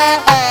Uh-oh.